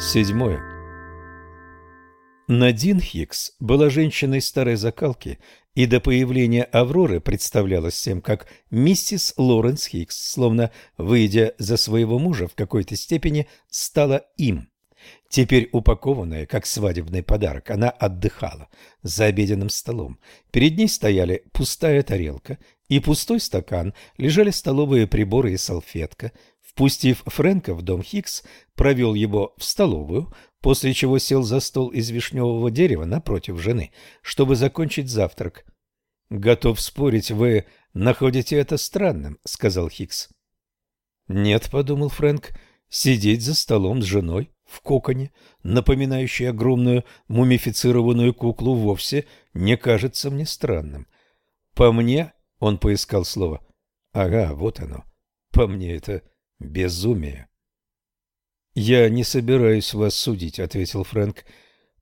Седьмое. Надин Хикс была женщиной старой закалки и до появления Авроры представлялась всем как миссис Лоренс Хикс, словно, выйдя за своего мужа, в какой-то степени стала им. Теперь упакованная, как свадебный подарок, она отдыхала за обеденным столом. Перед ней стояли пустая тарелка и пустой стакан, лежали столовые приборы и салфетка – Впустив Фрэнка в дом Хикс, провел его в столовую, после чего сел за стол из вишневого дерева напротив жены, чтобы закончить завтрак. «Готов спорить, вы находите это странным», — сказал Хикс. «Нет», — подумал Фрэнк, — «сидеть за столом с женой в коконе, напоминающей огромную мумифицированную куклу, вовсе не кажется мне странным. По мне...» — он поискал слово. «Ага, вот оно. По мне это Безумие. «Я не собираюсь вас судить», — ответил Фрэнк.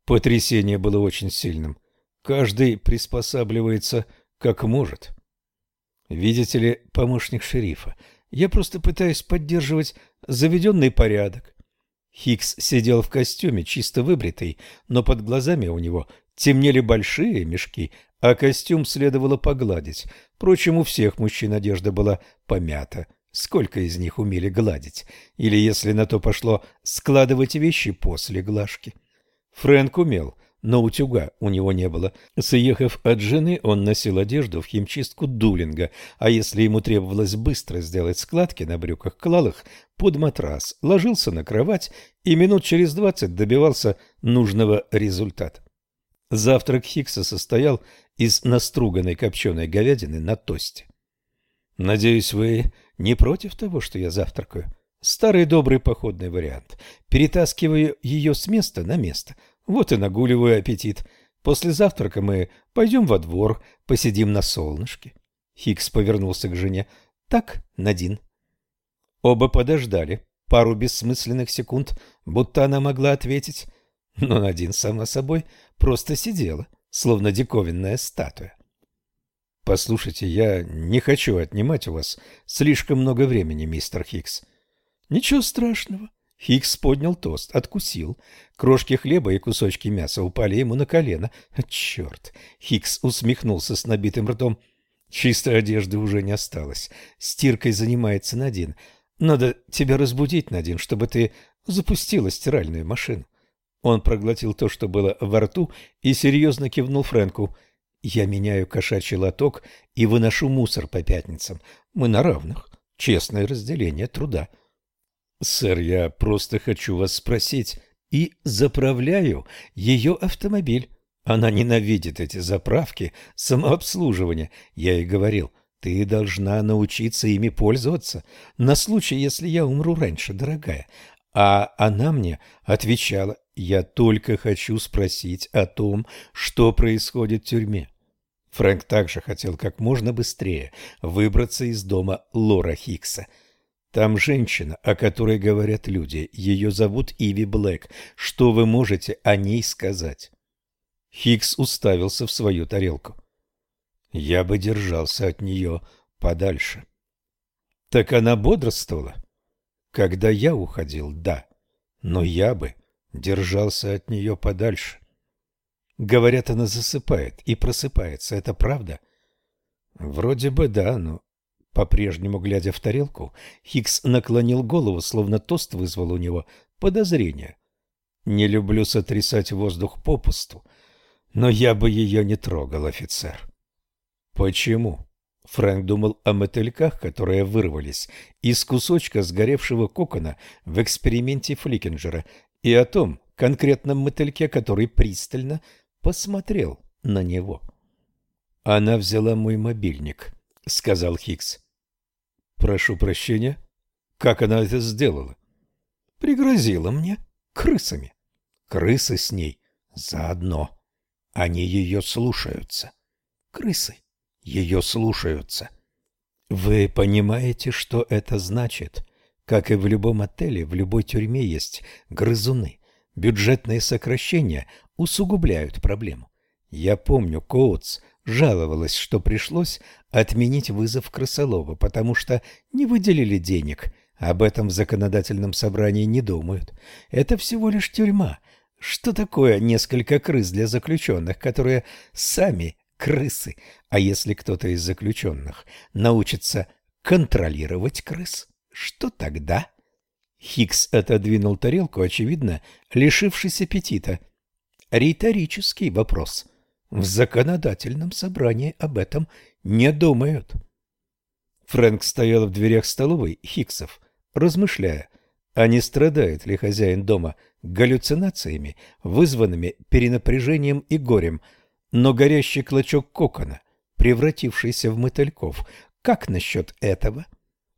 Потрясение было очень сильным. Каждый приспосабливается как может. Видите ли, помощник шерифа, я просто пытаюсь поддерживать заведенный порядок. Хикс сидел в костюме, чисто выбритый, но под глазами у него темнели большие мешки, а костюм следовало погладить. Впрочем, у всех мужчин одежда была помята. Сколько из них умели гладить? Или, если на то пошло, складывать вещи после глажки? Фрэнк умел, но утюга у него не было. Съехав от жены, он носил одежду в химчистку Дулинга, а если ему требовалось быстро сделать складки на брюках, клал их под матрас, ложился на кровать и минут через двадцать добивался нужного результата. Завтрак Хикса состоял из наструганной копченой говядины на тосте. «Надеюсь, вы не против того, что я завтракаю. Старый добрый походный вариант. Перетаскиваю ее с места на место. Вот и нагуливаю аппетит. После завтрака мы пойдем во двор, посидим на солнышке. Хикс повернулся к жене. Так, Надин. Оба подождали. Пару бессмысленных секунд, будто она могла ответить. Но Надин, само собой, просто сидела, словно диковинная статуя. Послушайте, я не хочу отнимать у вас слишком много времени, мистер Хикс. Ничего страшного. Хикс поднял тост, откусил. Крошки хлеба и кусочки мяса упали ему на колено. Черт! Хикс усмехнулся с набитым ртом. Чистой одежды уже не осталось. Стиркой занимается Надин. Надо тебя разбудить, Надин, чтобы ты запустила стиральную машину. Он проглотил то, что было во рту, и серьезно кивнул Фрэнку. Я меняю кошачий лоток и выношу мусор по пятницам. Мы на равных. Честное разделение труда. Сэр, я просто хочу вас спросить. И заправляю ее автомобиль. Она ненавидит эти заправки, самообслуживание. Я ей говорил, ты должна научиться ими пользоваться на случай, если я умру раньше, дорогая. А она мне отвечала, я только хочу спросить о том, что происходит в тюрьме. Фрэнк также хотел как можно быстрее выбраться из дома Лора Хикса. Там женщина, о которой говорят люди. Ее зовут Иви Блэк. Что вы можете о ней сказать? Хикс уставился в свою тарелку. Я бы держался от нее подальше. Так она бодрствовала? Когда я уходил, да. Но я бы держался от нее подальше. Говорят, она засыпает и просыпается. Это правда? Вроде бы да, но по-прежнему глядя в тарелку, Хикс наклонил голову, словно тост вызвал у него подозрение. Не люблю сотрясать воздух попусту, но я бы ее не трогал, офицер. Почему? Фрэнк думал о мотыльках, которые вырвались из кусочка сгоревшего кокона в эксперименте Фликинджера, и о том конкретном мотыльке, который пристально посмотрел на него. «Она взяла мой мобильник», — сказал Хикс. «Прошу прощения. Как она это сделала?» «Пригрозила мне крысами. Крысы с ней заодно. Они ее слушаются. Крысы ее слушаются. Вы понимаете, что это значит?» Как и в любом отеле, в любой тюрьме есть грызуны. Бюджетные сокращения усугубляют проблему. Я помню, Коутс жаловалась, что пришлось отменить вызов Крысолова, потому что не выделили денег об этом в законодательном собрании не думают. Это всего лишь тюрьма. Что такое несколько крыс для заключенных, которые сами крысы? А если кто-то из заключенных научится контролировать крыс, что тогда? Хикс отодвинул тарелку, очевидно, лишившись аппетита. Риторический вопрос. В законодательном собрании об этом не думают. Фрэнк стоял в дверях столовой Хиксов, размышляя, а не страдает ли хозяин дома галлюцинациями, вызванными перенапряжением и горем, но горящий клочок кокона, превратившийся в мотыльков, как насчет этого?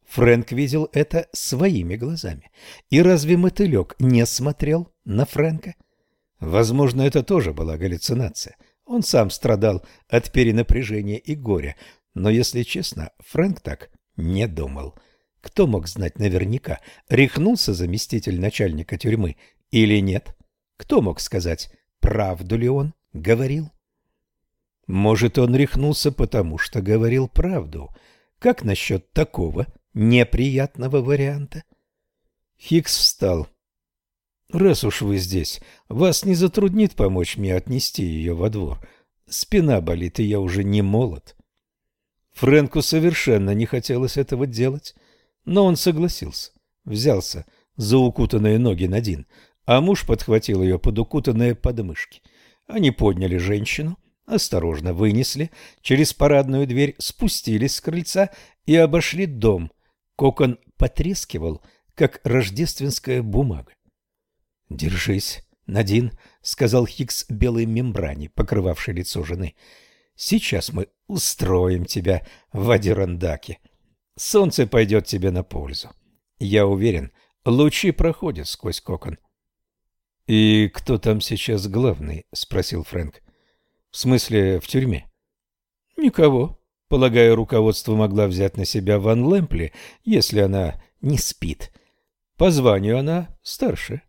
Фрэнк видел это своими глазами. И разве мотылек не смотрел на Фрэнка? Возможно, это тоже была галлюцинация. Он сам страдал от перенапряжения и горя, но, если честно, Фрэнк так не думал. Кто мог знать наверняка, рехнулся заместитель начальника тюрьмы или нет? Кто мог сказать, правду ли он говорил? Может, он рехнулся, потому что говорил правду. Как насчет такого неприятного варианта? Хикс встал. «Раз уж вы здесь, вас не затруднит помочь мне отнести ее во двор. Спина болит, и я уже не молод». Фрэнку совершенно не хотелось этого делать, но он согласился, взялся за укутанные ноги Надин, а муж подхватил ее под укутанные подмышки. Они подняли женщину, осторожно вынесли, через парадную дверь спустились с крыльца и обошли дом. Кокон потрескивал, как рождественская бумага. — Держись, Надин, — сказал Хикс белой мембране, покрывавшей лицо жены. — Сейчас мы устроим тебя в Адирандаке. Солнце пойдет тебе на пользу. Я уверен, лучи проходят сквозь кокон. — И кто там сейчас главный? — спросил Фрэнк. — В смысле, в тюрьме? — Никого. Полагаю, руководство могла взять на себя Ван Лэмпли, если она не спит. По званию она старше.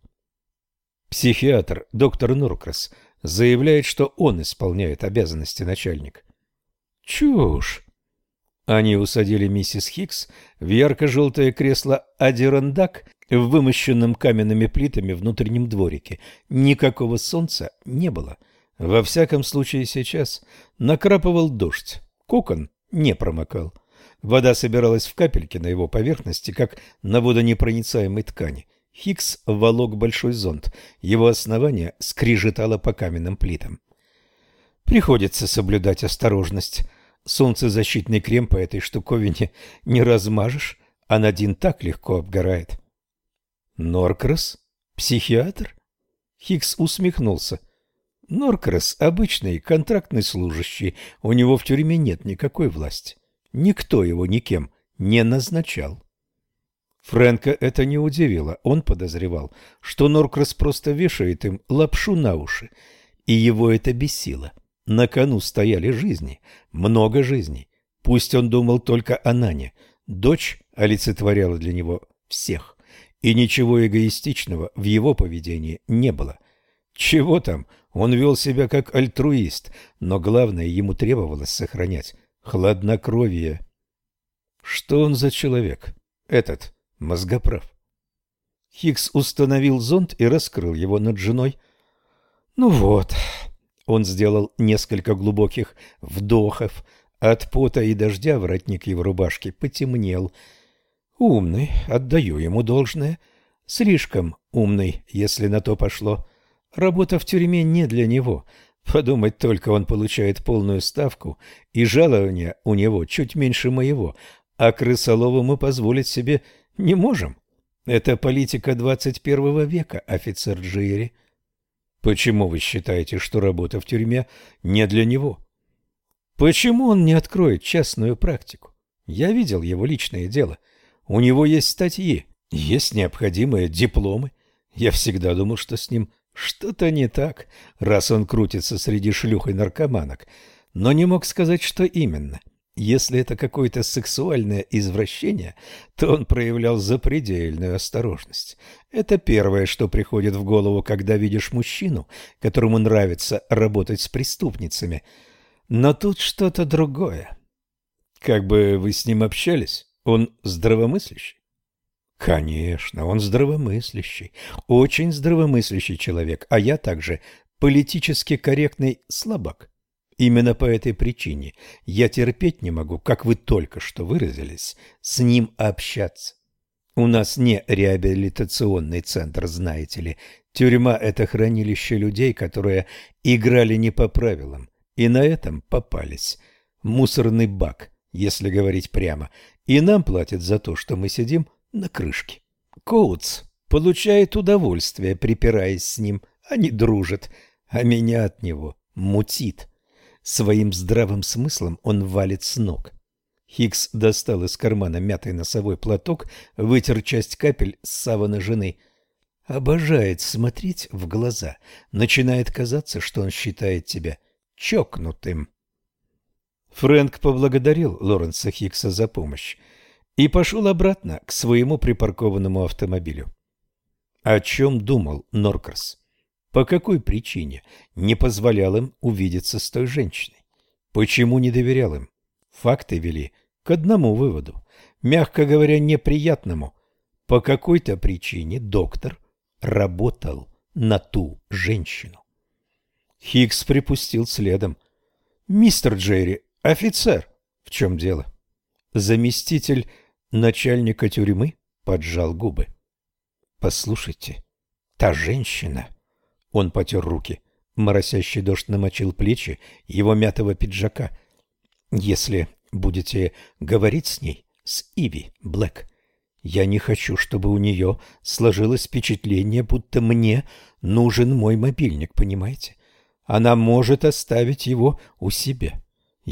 Психиатр доктор Нуркрас заявляет, что он исполняет обязанности начальника. Чушь! Они усадили миссис Хикс в ярко-желтое кресло Адирандак в вымощенном каменными плитами внутреннем дворике. Никакого солнца не было. Во всяком случае сейчас накрапывал дождь. Кокон не промокал. Вода собиралась в капельки на его поверхности, как на водонепроницаемой ткани. Хикс волок большой зонт. Его основание скрижетало по каменным плитам. Приходится соблюдать осторожность. Солнцезащитный крем по этой штуковине не размажешь, а Надин так легко обгорает. Норкрас? Психиатр? Хикс усмехнулся. Норкрас — обычный контрактный служащий, у него в тюрьме нет никакой власти. Никто его никем не назначал. Фрэнка это не удивило. Он подозревал, что Норкрас просто вешает им лапшу на уши, и его это бесило. На кону стояли жизни, много жизней. Пусть он думал только о Нане. Дочь олицетворяла для него всех, и ничего эгоистичного в его поведении не было. Чего там, он вел себя как альтруист, но главное, ему требовалось сохранять хладнокровие. Что он за человек, этот мозгоправ? Хикс установил зонт и раскрыл его над женой. Ну вот, он сделал несколько глубоких вдохов. От пота и дождя воротник его рубашки потемнел. Умный, отдаю ему должное. Слишком умный, если на то пошло. Работа в тюрьме не для него. Подумать только, он получает полную ставку, и жалование у него чуть меньше моего, а крысолову мы позволить себе не можем. Это политика двадцать первого века, офицер Джиери. Почему вы считаете, что работа в тюрьме не для него? Почему он не откроет частную практику? Я видел его личное дело. У него есть статьи, есть необходимые дипломы. Я всегда думал, что с ним что-то не так, раз он крутится среди шлюх и наркоманок, но не мог сказать, что именно. Если это какое-то сексуальное извращение, то он проявлял запредельную осторожность. Это первое, что приходит в голову, когда видишь мужчину, которому нравится работать с преступницами. Но тут что-то другое. Как бы вы с ним общались? Он здравомыслящий? Конечно, он здравомыслящий, очень здравомыслящий человек, а я также политически корректный слабак. Именно по этой причине я терпеть не могу, как вы только что выразились, с ним общаться. У нас не реабилитационный центр, знаете ли. Тюрьма – это хранилище людей, которые играли не по правилам, и на этом попались. Мусорный бак, если говорить прямо, и нам платят за то, что мы сидим на крышке. Коутс получает удовольствие, припираясь с ним, они дружат, а меня от него мутит. Своим здравым смыслом он валит с ног. Хикс достал из кармана мятый носовой платок, вытер часть капель с савана жены. Обожает смотреть в глаза. Начинает казаться, что он считает тебя чокнутым. Фрэнк поблагодарил Лоренса Хикса за помощь и пошел обратно к своему припаркованному автомобилю. О чем думал Норкерс? По какой причине не позволял им увидеться с той женщиной? Почему не доверял им? Факты вели к одному выводу, мягко говоря, неприятному. По какой-то причине доктор работал на ту женщину. Хикс припустил следом. «Мистер Джерри, офицер, в чем дело?» Заместитель начальника тюрьмы поджал губы. «Послушайте, та женщина...» Он потер руки. Моросящий дождь намочил плечи его мятого пиджака. «Если будете говорить с ней, с Иви Блэк, я не хочу, чтобы у нее сложилось впечатление, будто мне нужен мой мобильник, понимаете? Она может оставить его у себя.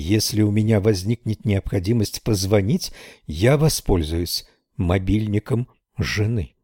Если у меня возникнет необходимость позвонить, я воспользуюсь мобильником жены».